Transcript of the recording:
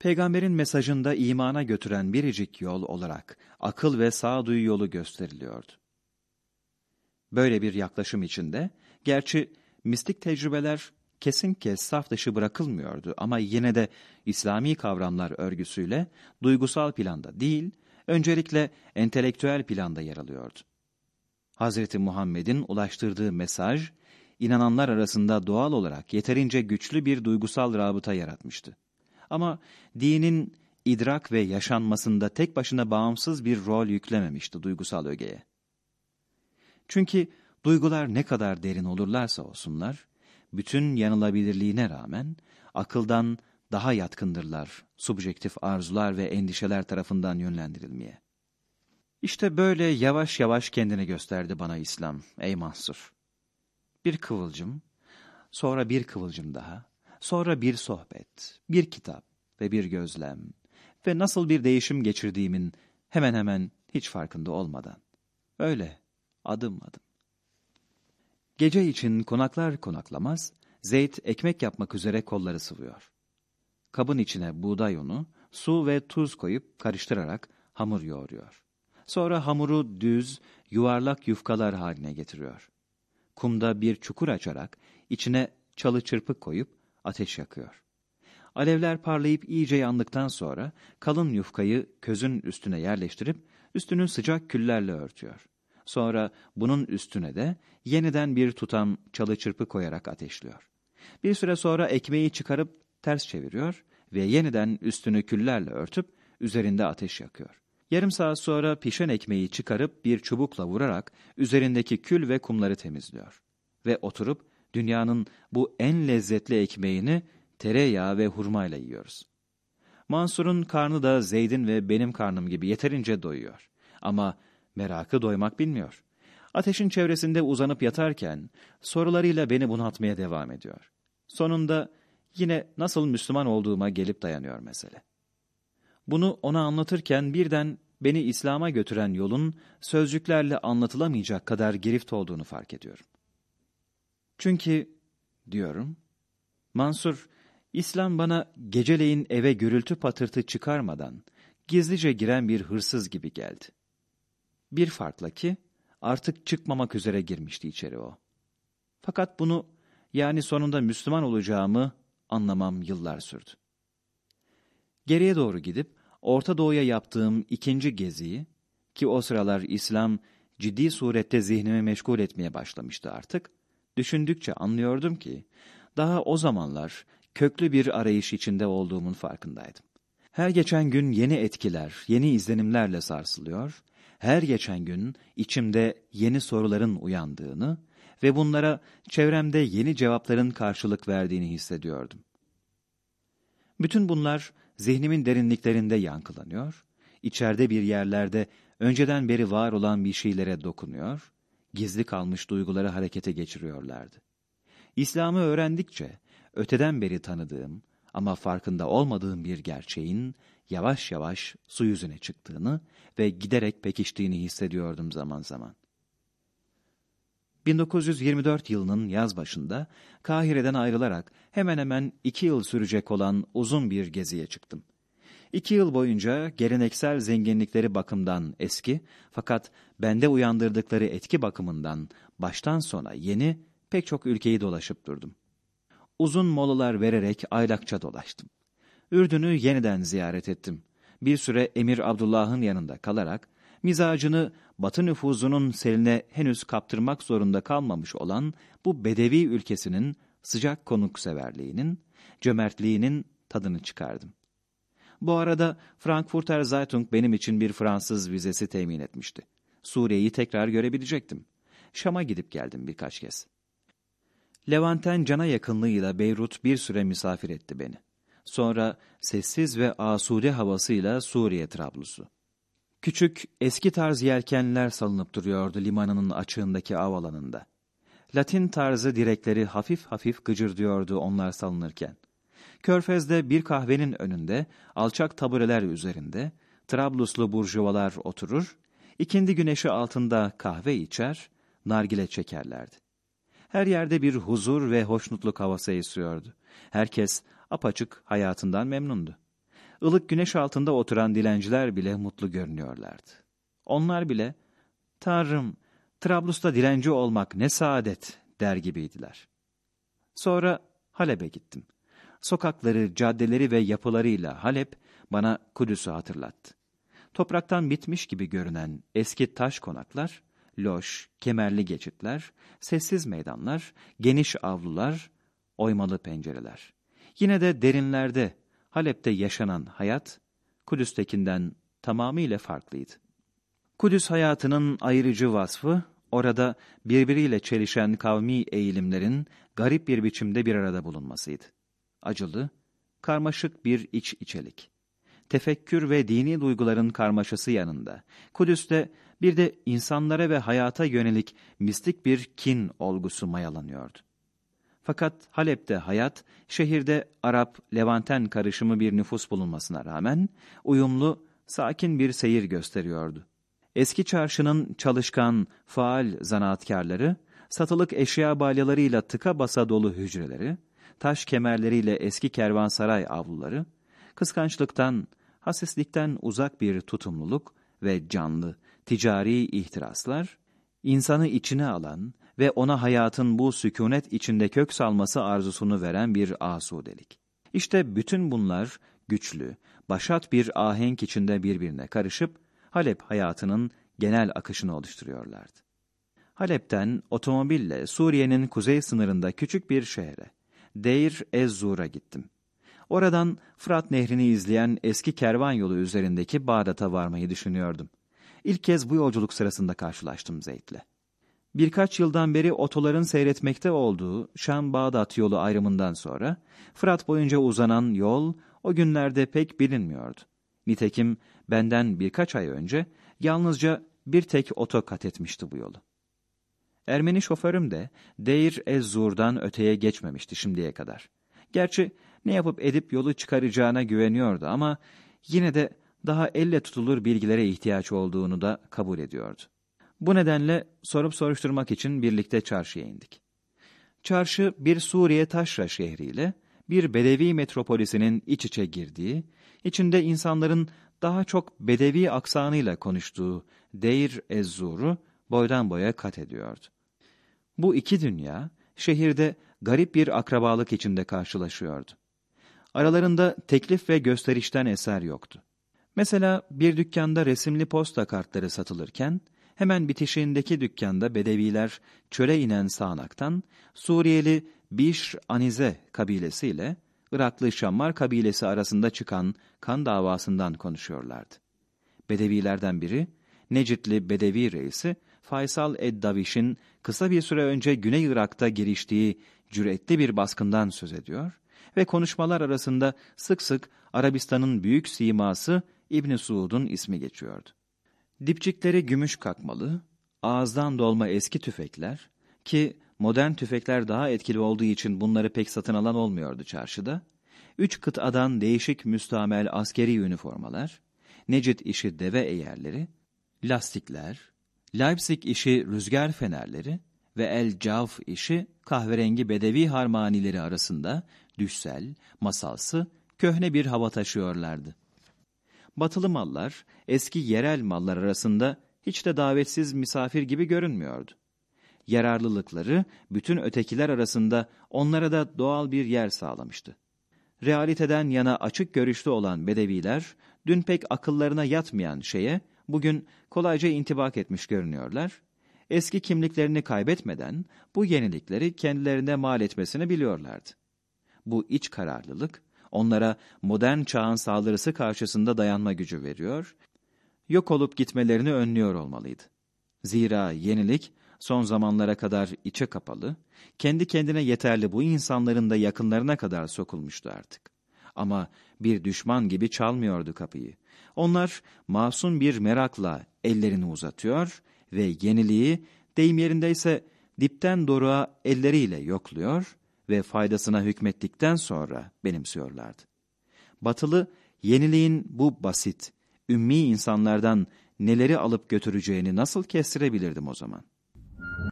Peygamberin mesajında imana götüren biricik yol olarak akıl ve sağduyu yolu gösteriliyordu. Böyle bir yaklaşım içinde, gerçi mistik tecrübeler kesin kes saf dışı bırakılmıyordu ama yine de İslami kavramlar örgüsüyle duygusal planda değil, öncelikle entelektüel planda yer alıyordu. Hazreti Muhammed'in ulaştırdığı mesaj, inananlar arasında doğal olarak yeterince güçlü bir duygusal rabıta yaratmıştı. Ama dinin idrak ve yaşanmasında tek başına bağımsız bir rol yüklememişti duygusal ögeye. Çünkü duygular ne kadar derin olurlarsa olsunlar, bütün yanılabilirliğine rağmen akıldan daha yatkındırlar subjektif arzular ve endişeler tarafından yönlendirilmeye. İşte böyle yavaş yavaş kendini gösterdi bana İslam, ey Mansur. Bir kıvılcım, sonra bir kıvılcım daha, sonra bir sohbet, bir kitap ve bir gözlem ve nasıl bir değişim geçirdiğimin hemen hemen hiç farkında olmadan. Öyle, adım adım. Gece için konaklar konaklamaz, Zeyd ekmek yapmak üzere kolları sıvıyor. Kabın içine buğday unu, su ve tuz koyup karıştırarak hamur yoğuruyor. Sonra hamuru düz, yuvarlak yufkalar haline getiriyor. Kumda bir çukur açarak içine çalı çırpık koyup ateş yakıyor. Alevler parlayıp iyice yandıktan sonra kalın yufkayı közün üstüne yerleştirip üstünü sıcak küllerle örtüyor. Sonra bunun üstüne de yeniden bir tutam çalı çırpı koyarak ateşliyor. Bir süre sonra ekmeği çıkarıp ters çeviriyor ve yeniden üstünü küllerle örtüp üzerinde ateş yakıyor. Yarım saat sonra pişen ekmeği çıkarıp bir çubukla vurarak üzerindeki kül ve kumları temizliyor. Ve oturup dünyanın bu en lezzetli ekmeğini tereyağı ve hurmayla yiyoruz. Mansur'un karnı da Zeyd'in ve benim karnım gibi yeterince doyuyor. Ama merakı doymak bilmiyor. Ateşin çevresinde uzanıp yatarken sorularıyla beni bunaltmaya devam ediyor. Sonunda yine nasıl Müslüman olduğuma gelip dayanıyor mesele. Bunu ona anlatırken birden beni İslam'a götüren yolun sözcüklerle anlatılamayacak kadar girift olduğunu fark ediyorum. Çünkü, diyorum, Mansur, İslam bana geceleyin eve gürültü patırtı çıkarmadan gizlice giren bir hırsız gibi geldi. Bir farkla ki artık çıkmamak üzere girmişti içeri o. Fakat bunu yani sonunda Müslüman olacağımı anlamam yıllar sürdü. Geriye doğru gidip Orta Doğu'ya yaptığım ikinci geziyi ki o sıralar İslam ciddi surette zihnimi meşgul etmeye başlamıştı artık, düşündükçe anlıyordum ki daha o zamanlar köklü bir arayış içinde olduğumun farkındaydım. Her geçen gün yeni etkiler, yeni izlenimlerle sarsılıyor, her geçen gün içimde yeni soruların uyandığını ve bunlara çevremde yeni cevapların karşılık verdiğini hissediyordum. Bütün bunlar zihnimin derinliklerinde yankılanıyor, içeride bir yerlerde önceden beri var olan bir şeylere dokunuyor, gizli kalmış duyguları harekete geçiriyorlardı. İslam'ı öğrendikçe öteden beri tanıdığım ama farkında olmadığım bir gerçeğin yavaş yavaş su yüzüne çıktığını ve giderek pekiştiğini hissediyordum zaman zaman. 1924 yılının yaz başında Kahire'den ayrılarak hemen hemen iki yıl sürecek olan uzun bir geziye çıktım. İki yıl boyunca geleneksel zenginlikleri bakımdan eski fakat bende uyandırdıkları etki bakımından baştan sona yeni pek çok ülkeyi dolaşıp durdum. Uzun molalar vererek aylakça dolaştım. Ürdün'ü yeniden ziyaret ettim. Bir süre Emir Abdullah'ın yanında kalarak mizacını batı nüfuzunun seline henüz kaptırmak zorunda kalmamış olan bu bedevi ülkesinin sıcak konukseverliğinin, cömertliğinin tadını çıkardım. Bu arada Frankfurter Zeitung benim için bir Fransız vizesi temin etmişti. Suriye'yi tekrar görebilecektim. Şam'a gidip geldim birkaç kez. Levanten cana yakınlığıyla Beyrut bir süre misafir etti beni. Sonra sessiz ve asude havasıyla Suriye Trablusu. Küçük, eski tarz yelkenler salınıp duruyordu limanının açığındaki av alanında. Latin tarzı direkleri hafif hafif gıcırdıyordu onlar salınırken. Körfez'de bir kahvenin önünde, alçak tabureler üzerinde, Trabluslu burjuvalar oturur, ikindi güneşi altında kahve içer, nargile çekerlerdi. Her yerde bir huzur ve hoşnutluk havası esiyordu. Herkes apaçık hayatından memnundu. ılık güneş altında oturan dilenciler bile mutlu görünüyorlardı. Onlar bile, Tanrım, Trablus'ta dilenci olmak ne saadet der gibiydiler. Sonra Halep'e gittim. Sokakları, caddeleri ve yapılarıyla Halep bana Kudüs'ü hatırlattı. Topraktan bitmiş gibi görünen eski taş konaklar, loş, kemerli geçitler, sessiz meydanlar, geniş avlular, oymalı pencereler. Yine de derinlerde, Halep'te yaşanan hayat, Kudüs'tekinden tamamıyla farklıydı. Kudüs hayatının ayrıcı vasfı, orada birbiriyle çelişen kavmi eğilimlerin garip bir biçimde bir arada bulunmasıydı. Acılı, karmaşık bir iç içelik. Tefekkür ve dini duyguların karmaşası yanında, Kudüs'te bir de insanlara ve hayata yönelik mistik bir kin olgusu mayalanıyordu. Fakat Halep'te hayat, şehirde Arap, Levanten karışımı bir nüfus bulunmasına rağmen uyumlu, sakin bir seyir gösteriyordu. Eski çarşının çalışkan, faal zanaatkarları, satılık eşya balyalarıyla tıka basa dolu hücreleri, taş kemerleriyle eski kervansaray avluları, kıskançlıktan, hasislikten uzak bir tutumluluk ve canlı, ticari ihtiraslar, insanı içine alan ve ona hayatın bu sükunet içinde kök salması arzusunu veren bir asudelik. İşte bütün bunlar güçlü, başat bir ahenk içinde birbirine karışıp Halep hayatının genel akışını oluşturuyorlardı. Halep'ten otomobille Suriye'nin kuzey sınırında küçük bir şehre, Deir Ez-Zur'a gittim. Oradan Fırat Nehri'ni izleyen eski kervan yolu üzerindeki Bağdat'a varmayı düşünüyordum. İlk kez bu yolculuk sırasında karşılaştım Zeyd'le. Birkaç yıldan beri otoların seyretmekte olduğu Şam-Bağdat yolu ayrımından sonra Fırat boyunca uzanan yol o günlerde pek bilinmiyordu. Nitekim benden birkaç ay önce yalnızca bir tek oto kat etmişti bu yolu. Ermeni şoförüm de Deir Ez-Zur'dan öteye geçmemişti şimdiye kadar. Gerçi ne yapıp edip yolu çıkaracağına güveniyordu ama yine de daha elle tutulur bilgilere ihtiyaç olduğunu da kabul ediyordu. Bu nedenle sorup soruşturmak için birlikte çarşıya indik. Çarşı bir Suriye taşra şehriyle bir Bedevi metropolisinin iç içe girdiği, içinde insanların daha çok Bedevi aksanıyla konuştuğu Deir Ez-Zur'u boydan boya kat ediyordu. Bu iki dünya şehirde garip bir akrabalık içinde karşılaşıyordu. Aralarında teklif ve gösterişten eser yoktu. Mesela bir dükkanda resimli posta kartları satılırken, hemen bitişiğindeki dükkanda Bedeviler çöle inen sağanaktan, Suriyeli Bişr Anize kabilesiyle Iraklı Şammar kabilesi arasında çıkan kan davasından konuşuyorlardı. Bedevilerden biri, Necitli Bedevi reisi, Faysal Eddaviş'in kısa bir süre önce Güney Irak'ta giriştiği cüretli bir baskından söz ediyor ve konuşmalar arasında sık sık Arabistan'ın büyük siması İbn Suud'un ismi geçiyordu. Dipçikleri gümüş kakmalı, ağızdan dolma eski tüfekler ki modern tüfekler daha etkili olduğu için bunları pek satın alan olmuyordu çarşıda, üç kıtadan değişik müstamel askeri üniformalar, Necit işi deve eğerleri, lastikler, Leipzig işi rüzgar fenerleri ve El Cavf işi kahverengi bedevi harmanileri arasında düşsel, masalsı, köhne bir hava taşıyorlardı. Batılı mallar, eski yerel mallar arasında hiç de davetsiz misafir gibi görünmüyordu. Yararlılıkları bütün ötekiler arasında onlara da doğal bir yer sağlamıştı. Realiteden yana açık görüşlü olan bedeviler, dün pek akıllarına yatmayan şeye bugün kolayca intibak etmiş görünüyorlar. Eski kimliklerini kaybetmeden bu yenilikleri kendilerine mal etmesini biliyorlardı. Bu iç kararlılık onlara modern çağın saldırısı karşısında dayanma gücü veriyor, yok olup gitmelerini önlüyor olmalıydı. Zira yenilik son zamanlara kadar içe kapalı, kendi kendine yeterli bu insanların da yakınlarına kadar sokulmuştu artık. Ama bir düşman gibi çalmıyordu kapıyı. Onlar masum bir merakla ellerini uzatıyor ve yeniliği deyim yerindeyse dipten doruğa elleriyle yokluyor ve faydasına hükmettikten sonra benimsiyorlardı. Batılı, yeniliğin bu basit, ümmi insanlardan neleri alıp götüreceğini nasıl kestirebilirdim o zaman?''